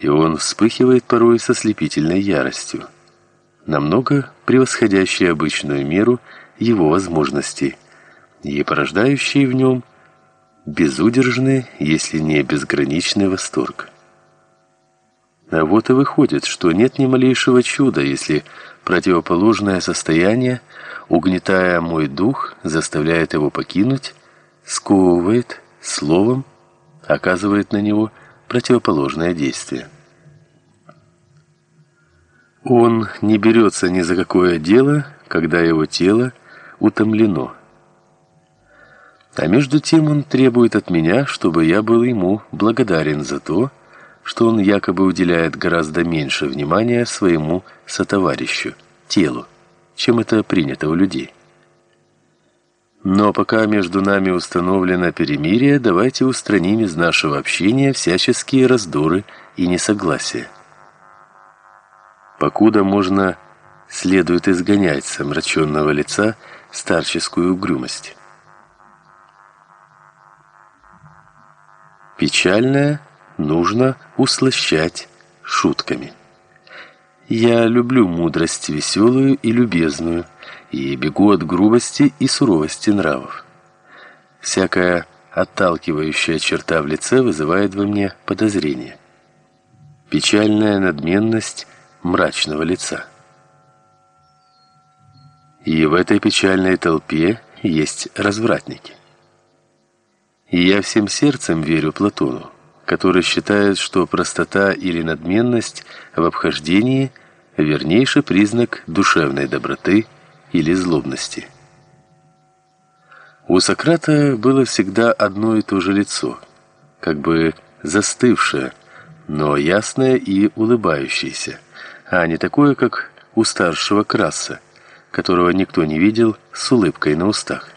и он вспыхивает порой со слепительной яростью, намного превосходящей обычную меру его возможностей и порождающей в нем безудержный, если не безграничный восторг. А вот и выходит, что нет ни малейшего чуда, если противоположное состояние, угнетая мой дух, заставляет его покинуть, сковывает словом, оказывает на него противоположное действие. Он не берется ни за какое дело, когда его тело утомлено. А между тем он требует от меня, чтобы я был ему благодарен за то, что он якобы уделяет гораздо меньше внимания своему сотоварищу, телу, чем это принято у людей. Но пока между нами установлено перемирие, давайте устраним из нашего общения всяческие раздоры и несогласия. Покуда можно следует изгонять с омраченного лица старческую угрюмость. Печальное нужно услощать шутками. Я люблю мудрость веселую и любезную, и бегу от грубости и суровости нравов. Всякая отталкивающая черта в лице вызывает во мне подозрение. Печальная надменность мрачного лица. И в этой печальной толпе есть развратники. И я всем сердцем верю Платону, который считает, что простота или надменность в обхождении вернейший признак душевной доброты или злобности. У Сократа было всегда одно и то же лицо, как бы застывшее, но ясное и улыбающееся, а не такое, как у старшего Краса, которого никто не видел с улыбкой на устах.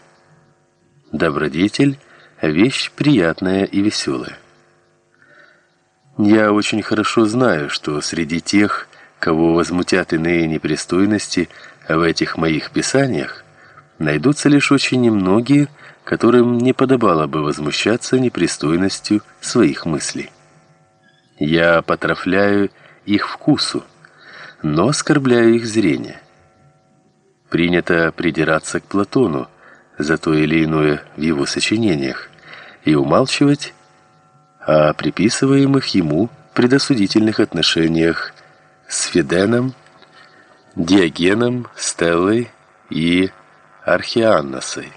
Добродетель – вещь приятная и веселая. Я очень хорошо знаю, что среди тех, кого возмутят иные непристойности в этих моих писаниях, найдутся лишь очень немногие, которым не подобало бы возмущаться непристойностью своих мыслей. Я потрафляю их вкусу, но оскорбляю их зрение. Принято придираться к Платону за то или иное в его сочинениях, и умалчивать о приписываемых ему предосудительных отношениях с Фиденом, Диогеном, Стеллой и Архианносой.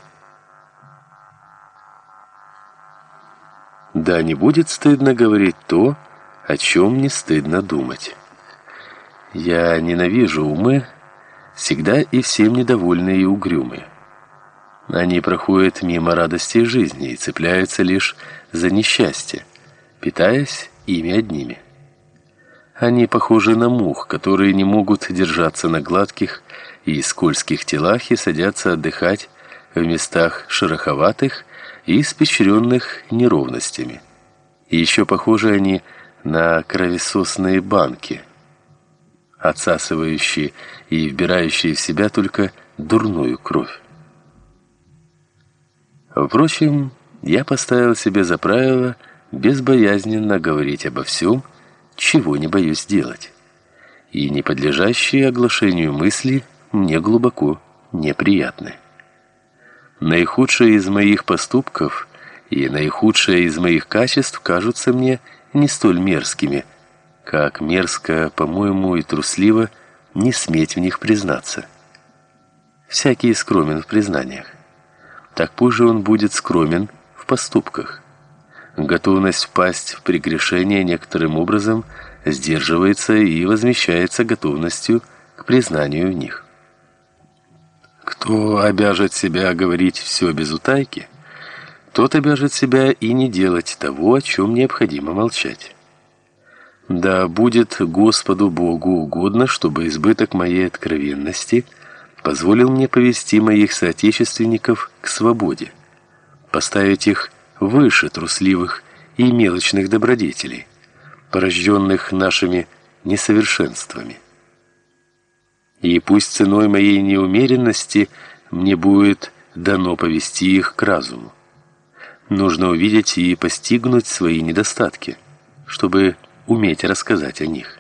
Да не будет стыдно говорить то, о чем не стыдно думать. Я ненавижу умы, всегда и всем недовольные и угрюмые. Они проходят мимо радости жизни и цепляются лишь за несчастье, питаясь ими одними. Они похожи на мух, которые не могут держаться на гладких и скользких телах и садятся отдыхать в местах шероховатых и испещренных неровностями. И еще похожи они на кровесосные банки, отсасывающие и вбирающие в себя только дурную кровь. Впрочем, я поставил себе за правило безбоязненно говорить обо всем, чего не боюсь делать. И не подлежащие оглашению мысли мне глубоко неприятны. Наихудшие из моих поступков и наихудшие из моих качеств кажутся мне не столь мерзкими, как мерзко, по-моему, и трусливо не сметь в них признаться. Всякий скромен в признаниях так позже он будет скромен в поступках. Готовность впасть в прегрешение некоторым образом сдерживается и возмещается готовностью к признанию в них. Кто обяжет себя говорить все без утайки, тот обяжет себя и не делать того, о чем необходимо молчать. Да будет Господу Богу угодно, чтобы избыток моей откровенности – позволил мне повести моих соотечественников к свободе, поставить их выше трусливых и мелочных добродетелей, порожденных нашими несовершенствами. И пусть ценой моей неумеренности мне будет дано повести их к разуму. Нужно увидеть и постигнуть свои недостатки, чтобы уметь рассказать о них.